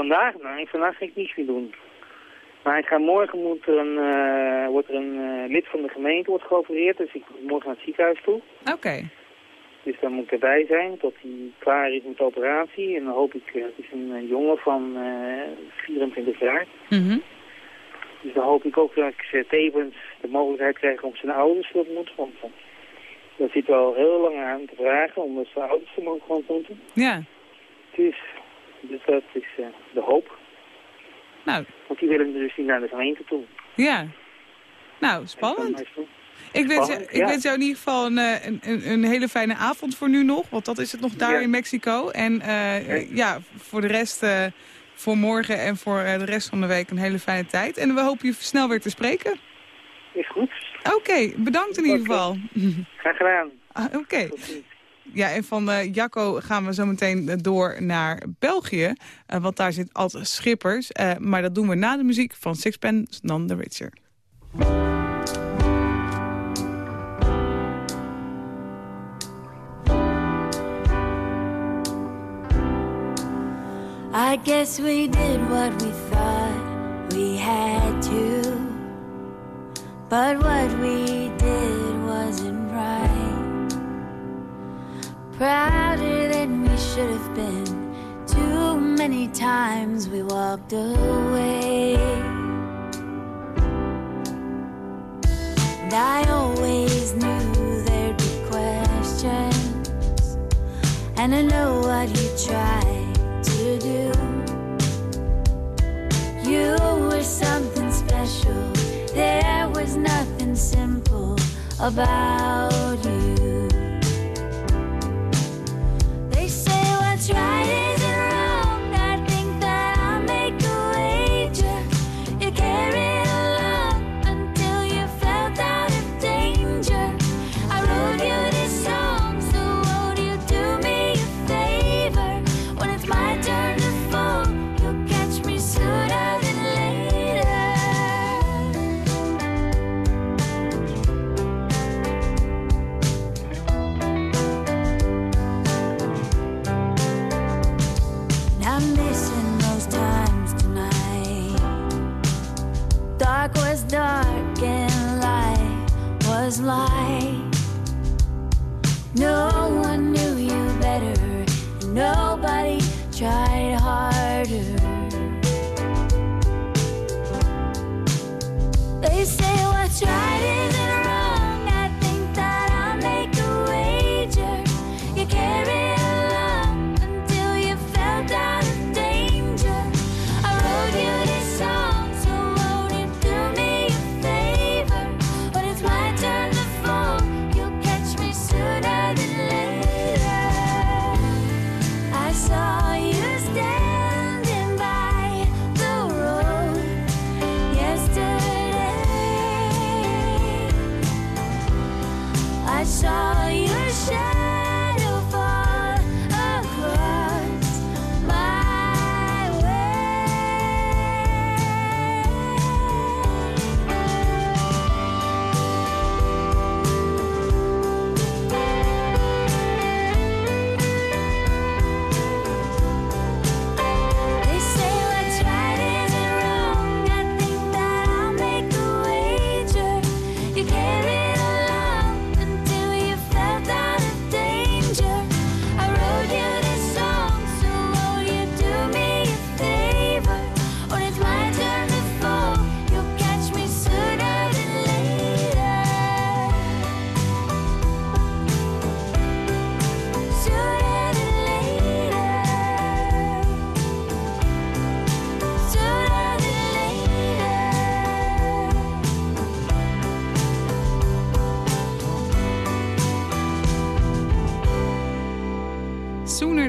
vandaag? Nee, vandaag ga ik niets meer doen. Maar ik ga morgen moet er een, eh, wordt er een eh, lid van de gemeente wordt geopereerd, dus ik moet morgen naar het ziekenhuis toe. Oké, Dus dan moet ik erbij zijn tot hij klaar is met de operatie. En dan hoop ik, eh, het is een jongen van eh 24 jaar. Mhm. Dus dan hoop ik ook dat ik ze tevens de mogelijkheid krijg om zijn ouders te ontmoeten. Want dat zit wel heel lang aan te vragen om zijn ouders te mogen ontmoeten. ja. Dus, dus dat is eh, de hoop. Nou, Want die willen dus niet naar de gemeente toe. ja. Nou, En spannend. Ik wens, Spannend, ik ja. wens jou in ieder geval een, eh, een, een, een hele fijne avond voor nu nog. Want dat is het nog daar Ja. in Mexico. En eh, ja, voor de rest, voor morgen en voor de rest van de week een hele fijne tijd. En we hopen je snel weer te spreken. Is goed. Oké, bedankt in ieder geval. Graag gedaan. <laughs> Ah, Oké. Ja, en van eh, Jacco gaan we zo meteen eh, door naar België. eh, want daar zit altijd Schippers. Eh, maar dat doen we na de muziek van Sixpence None the Richer. I guess we did what we thought we had to. But what we did wasn't right. Prouder than we should have been. Too many times we walked away. And I always knew there'd be questions. And I know what you tried to do. You were something special. There was nothing simple about you. Light.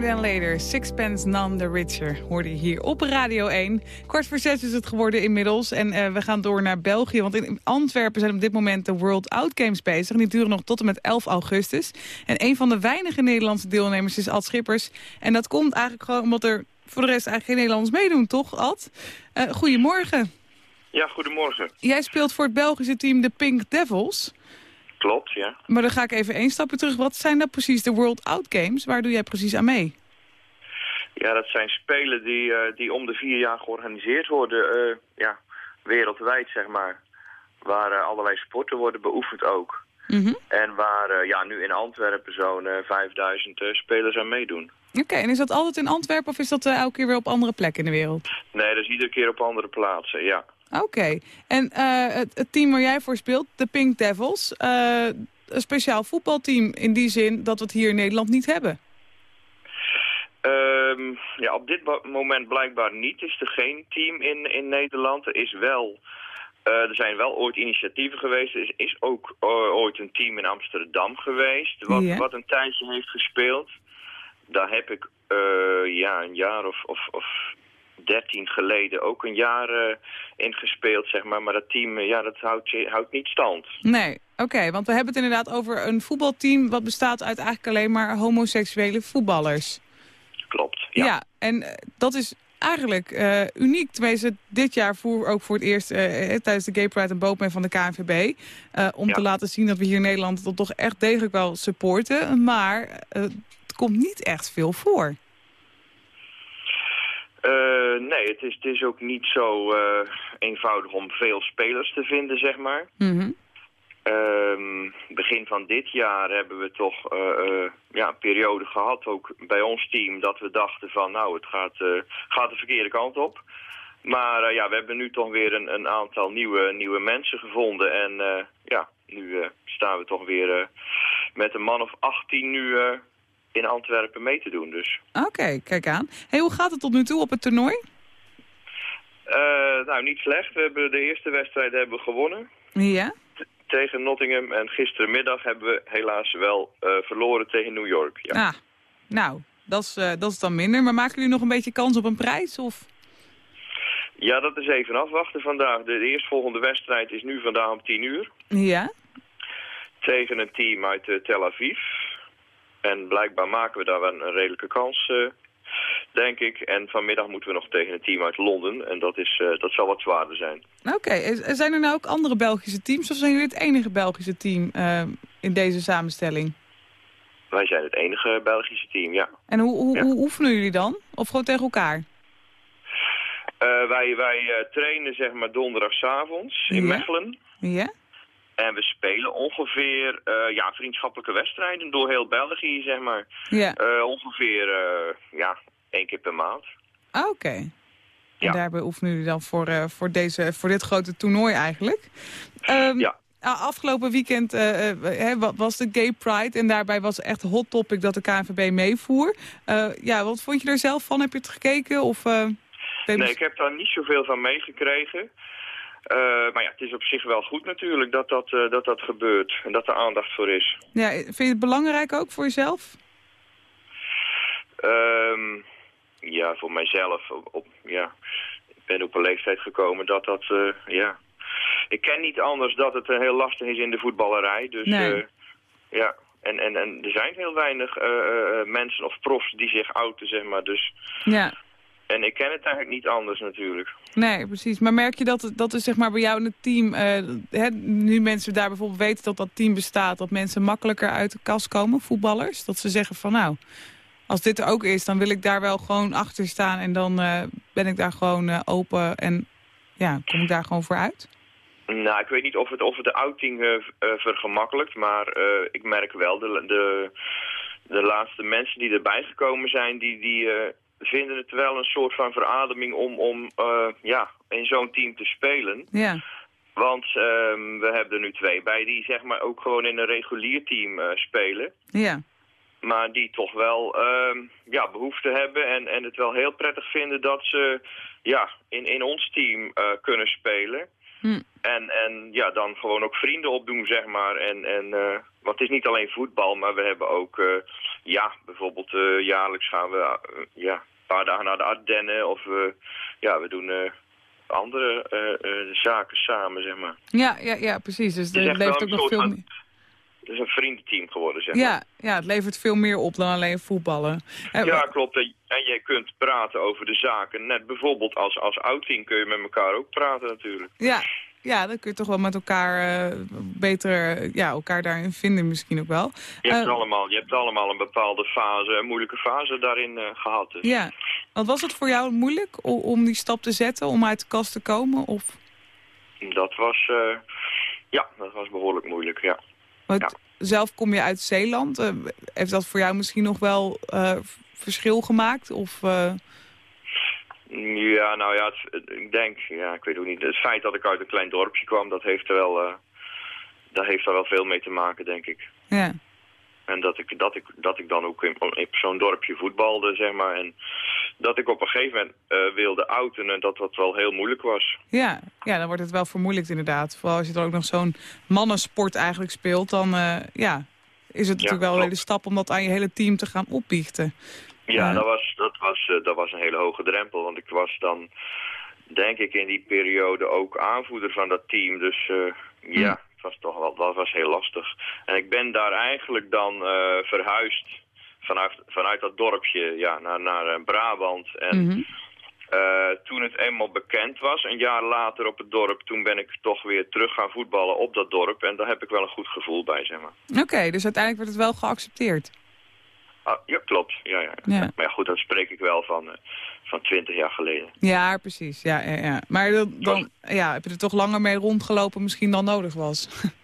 Than later, Sixpence None the Richer, hoorde je hier op Radio 1. Kwart voor zes is het geworden inmiddels en eh, we gaan door naar België. Want in Antwerpen zijn op dit moment de World Out Games bezig. En die duren nog tot en met 11 augustus. En een van de weinige Nederlandse deelnemers is Ad Schippers. En dat komt eigenlijk gewoon omdat er voor de rest eigenlijk geen Nederlanders meedoen, toch Ad? Eh, goedemorgen. Ja, goedemorgen. Jij speelt voor het Belgische team de Pink Devils. Klopt, ja. Maar dan ga ik even één stapje terug. Wat zijn dat precies de World Out Games? Waar doe jij precies aan mee? Ja, dat zijn spelen die, eh, die om de vier jaar georganiseerd worden. eh, ja, wereldwijd, zeg maar. Waar eh, allerlei sporten worden beoefend ook. Mhm. En waar ja, nu in Antwerpen zo'n eh, 5000 eh, spelers aan meedoen. Oké, en is dat altijd in Antwerpen of is dat elke keer weer op andere plekken in de wereld? Nee, dat is iedere keer op andere plaatsen, ja. Oké, en eh, het, het team waar jij voor speelt, de Pink Devils, eh, een speciaal voetbalteam in die zin dat we het hier in Nederland niet hebben. Ehm, ja, op dit mo- moment blijkbaar niet. Is er geen team in, in Nederland. Er is wel... eh, er zijn wel ooit initiatieven geweest. Er is, is ook ooit een team in Amsterdam geweest... wat, Ja. wat een tijdje heeft gespeeld. Daar heb ik ja, een jaar of, of, of 13 geleden ook een jaar eh, in gespeeld, zeg maar. Maar dat team, eh, ja, dat houdt, houdt niet stand. Nee, oké, want we hebben het inderdaad over een voetbalteam wat bestaat uit eigenlijk alleen maar homoseksuele voetballers. Klopt, Ja, ja. en eh, dat is eigenlijk eh, uniek. Tenminste, dit jaar voer ook voor het eerst tijdens de Gay Pride een bootman van de KNVB. om Ja. te laten zien dat we hier in Nederland dat toch echt degelijk wel supporten. Maar het komt niet echt veel voor. Eh, nee, het is, het is ook niet zo eh, eenvoudig om veel spelers te vinden, zeg maar. Mhm. Ehm, begin van dit jaar hebben we toch eh, ja, een periode gehad, ook bij ons team, dat we dachten van nou, het gaat, gaat de verkeerde kant op. Maar ja, we hebben nu toch weer een, een aantal nieuwe, nieuwe mensen gevonden. En ja, nu staan we toch weer met een man of 18 nu in Antwerpen mee te doen. Dus Oké, kijk aan. Hey, hoe gaat het tot nu toe op het toernooi? Eh, nou, niet slecht. We hebben de eerste wedstrijd hebben gewonnen. Ja? tegen Nottingham. En gisterenmiddag hebben we helaas wel eh, verloren tegen New York. Ja. Ah, nou, dat is, eh, dat is dan minder. Maar maken jullie nog een beetje kans op een prijs? Of? ja, dat is even afwachten vandaag. De, de eerstvolgende wedstrijd is nu vandaag om 10 uur. Ja? Tegen een team uit Tel Aviv. En blijkbaar maken we daar wel een redelijke kans, eh, denk ik. En vanmiddag moeten we nog tegen een team uit Londen. En dat, is, eh, dat zal wat zwaarder zijn. Oké, en zijn er nou ook andere Belgische teams? Of zijn jullie het enige Belgische team eh, in deze samenstelling? Wij zijn het enige Belgische team, ja. En hoe, hoe, Ja. hoe oefenen jullie dan? Of gewoon tegen elkaar? Wij wij trainen zeg maar donderdagavonds in Ja. Mechelen. Ja? En we spelen ongeveer eh, ja, vriendschappelijke wedstrijden door heel België, zeg maar. Ja. Eh, ongeveer eh, ja, één keer per maand. Ah, Oké. En Ja. daarbij oefenen jullie dan voor, voor, deze, voor dit grote toernooi eigenlijk. Ehm, Ja. Afgelopen weekend was de Gay Pride en daarbij was echt hot topic dat de KNVB meevoer. Ja, wat vond je er zelf van? Heb je het gekeken? Of, Nee, ik heb daar niet zoveel van meegekregen. Eh, maar ja, het is op zich wel goed natuurlijk dat dat, eh, dat dat gebeurt. En dat er aandacht voor is. ja, vind je het belangrijk ook voor jezelf? Ehm, ja, voor mijzelf. Op, op- ja, ik ben op een leeftijd gekomen dat dat... eh, ja. Ik ken niet anders dat het heel lastig is in de voetballerij. Dus Nee. ja, en, en, en er zijn heel weinig mensen of profs die zich outen, zeg maar. Dus, Ja. En ik ken het eigenlijk niet anders natuurlijk. Nee, precies. Maar merk je dat, dat er zeg maar bij jou in het team, eh, hè, nu mensen daar bijvoorbeeld weten dat dat team bestaat, dat mensen makkelijker uit de kast komen, voetballers? Dat ze zeggen van nou, als dit er ook is, dan wil ik daar wel gewoon achter staan en dan eh, ben ik daar gewoon eh, open en ja, kom ik daar gewoon voor uit? Nou, ik weet niet of het, of het de outing vergemakkelijkt, maar ik merk wel, de, de, de laatste mensen die erbij gekomen zijn, die, die vinden het wel een soort van verademing om, om eh, ja, in zo'n team te spelen. Ja, Want ehm, we hebben er nu twee bij die zeg maar ook gewoon in een regulier team eh, spelen. ja, Maar die toch wel ehm, ja, behoefte hebben en, en het wel heel prettig vinden dat ze ja, in, in ons team eh, kunnen spelen. Hm. En, en ja, dan gewoon ook vrienden opdoen, zeg maar. En, en, eh, want het is niet alleen voetbal, maar we hebben ook eh, ja, bijvoorbeeld eh, jaarlijks gaan we ja, een paar dagen naar de Ardennen. Of we ja, we doen andere zaken samen, zeg maar. Ja, ja, ja, precies. Dus er leeft ook nog veel meer... Het is een vriendenteam geworden, zeg maar. Ja, ja, het levert veel meer op dan alleen voetballen. Eh, Ja, klopt. En je kunt praten over de zaken. Net bijvoorbeeld als, als oud-team kun je met elkaar ook praten natuurlijk. Ja, ja, dan kun je toch wel met elkaar eh, beter eh, ja, elkaar daarin vinden misschien ook wel. Je hebt, allemaal, je hebt allemaal een bepaalde fase, een moeilijke fase daarin eh, gehad. Dus. Ja, want was het voor jou moeilijk o- om die stap te zetten, om uit de kast te komen? Of, Dat was, ja, dat was behoorlijk moeilijk, ja. Want Ja. zelf kom je uit Zeeland. eh, heeft dat voor jou misschien nog wel eh, verschil gemaakt? Of, eh, Ja, nou ja, het- ik denk, ja, ik weet ook niet. Het feit dat ik uit een klein dorpje kwam, dat heeft er wel, daar heeft er wel veel mee te maken, denk ik. ja. En dat ik, dat ik, dat ik dan ook in, in zo'n dorpje voetbalde, zeg maar. En dat ik op een gegeven moment eh, wilde outen en dat dat wel heel moeilijk was. Ja, ja, dan wordt het wel vermoeilijkt inderdaad. Vooral als je dan ook nog zo'n mannensport eigenlijk speelt, dan eh, ja, is het natuurlijk wel een hele stap om dat aan je hele team te gaan opbiechten. Ja, dat, was, dat, was, eh, dat was een hele hoge drempel. Want ik was dan, denk ik, in die periode ook aanvoerder van dat team. Dus ja, het was toch wel, dat was heel lastig. En ik ben daar eigenlijk dan eh, verhuisd vanuit, vanuit dat dorpje ja, naar, naar eh, Brabant. En Mhm. eh, toen het eenmaal bekend was, een jaar later op het dorp, toen ben ik toch weer terug gaan voetballen op dat dorp. En daar heb ik wel een goed gevoel bij, zeg maar. Oké, dus uiteindelijk wordt het wel geaccepteerd. Ah, ja, klopt. Ja, ja. Ja. Maar ja, goed, dat spreek ik wel van, van 20 jaar geleden. Ja, precies. Ja, ja, ja. Maar dan, dan ja, heb je er toch langer mee rondgelopen misschien dan nodig was. <laughs>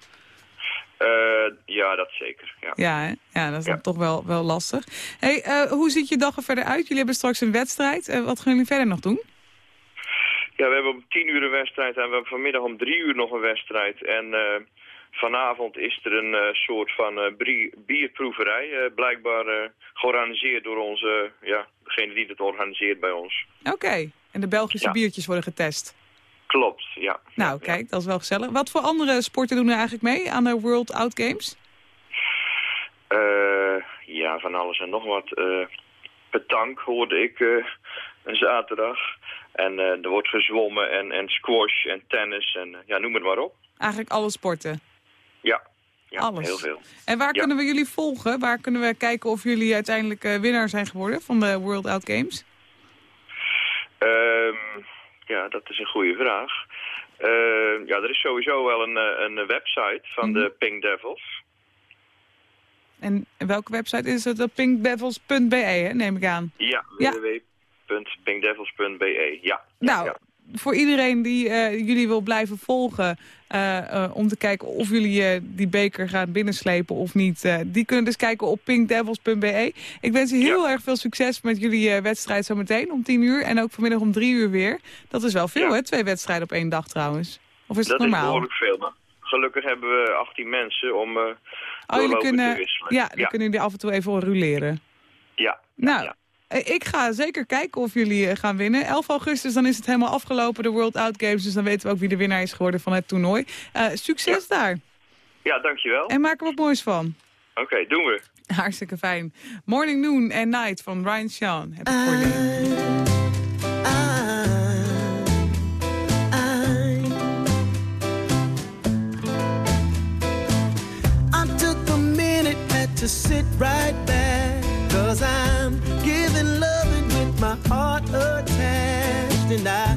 Eh, ja, dat zeker. Ja. ja, hè? ja, dat is dan toch wel, wel lastig. Hey, eh, hoe ziet je dag er verder uit? Jullie hebben straks een wedstrijd. Eh, wat gaan jullie verder nog doen? ja, we hebben om 10 uur een wedstrijd en we hebben vanmiddag om 3 uur nog een wedstrijd. En vanavond is er een eh, soort van eh, bierproeverij, eh, blijkbaar georganiseerd door onze, ja, degene die het organiseert bij ons. Oké, en de Belgische Ja. biertjes worden getest. Klopt, ja. Nou, Ja, kijk, dat is wel gezellig. Wat voor andere sporten doen er eigenlijk mee aan de World Out Games? Ja, van alles en nog wat. Petank hoorde ik een zaterdag. En er wordt gezwommen en, en squash en tennis en ja, noem het maar op. Eigenlijk alle sporten. Ja, ja Alles. heel veel. En waar Ja. kunnen we jullie volgen? Waar kunnen we kijken of jullie uiteindelijk eh, winnaar zijn geworden van de World Out Games? Ehm, ja, dat is een goede vraag. Ehm, ja, er is sowieso wel een, eh, een website van Mhm. de Pink Devils. En welke website is het? pinkdevils.be, hè, neem ik aan. Ja, Ja. www.pinkdevils.be. Ja. Nou, ja. voor iedereen die eh, jullie wil blijven volgen... eh, eh, om te kijken of jullie eh, die beker gaan binnenslepen of niet... die kunnen dus kijken op pinkdevils.be. Ik wens je heel Ja. erg veel succes met jullie wedstrijd zometeen om 10 uur... en ook vanmiddag om 3 uur weer. Dat is wel veel, Ja. hè? Twee wedstrijden op één dag trouwens. Of is het Dat is normaal? behoorlijk veel. Maar gelukkig hebben we 18 mensen om eh Oh, jullie kunnen, te wisselen. ja, dan ja. kunnen jullie af en toe even ruleren. ja. Nou, Ja. Eh, ik ga zeker kijken of jullie eh, gaan winnen. 11 augustus, dan is het helemaal afgelopen, de World Out Games. Dus dan weten we ook wie de winnaar is geworden van het toernooi. Eh, succes daar. Ja, dankjewel. En maak er wat moois van. Oké, doen we. Hartstikke fijn. Morning, Noon en Night van Ryan Sean. Heb ik voor je. I took a minute, had to sit right back. Cause I'm I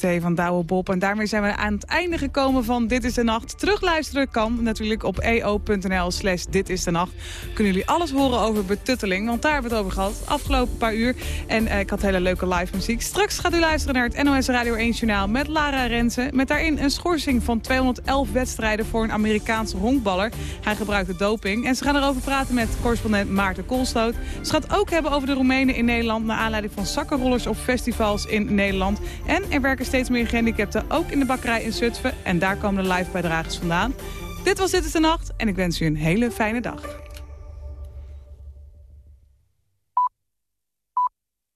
Van Douwe Bob. En daarmee zijn we aan het einde gekomen van Dit is de Nacht. Terugluisteren kan natuurlijk op eo.nl slash Dit is de Nacht. Kunnen jullie alles horen over betutteling, want daar hebben we het over gehad. Afgelopen paar uur. En eh, ik had hele leuke live muziek. Straks gaat u luisteren naar het NOS Radio 1 Journaal met Lara Rensen. Met daarin een schorsing van 211 wedstrijden voor een Amerikaanse honkballer. Hij gebruikte doping. En ze gaan erover praten met correspondent Maarten Koolstoot. Ze gaat ook hebben over de Roemenen in Nederland... naar aanleiding van zakkenrollers op festivals in Nederland. En er werken steeds meer gehandicapten, ook in de bakkerij in Zutphen. En daar komen de live bijdragers vandaan. Dit was Dit is de Nacht en ik wens u een hele fijne dag.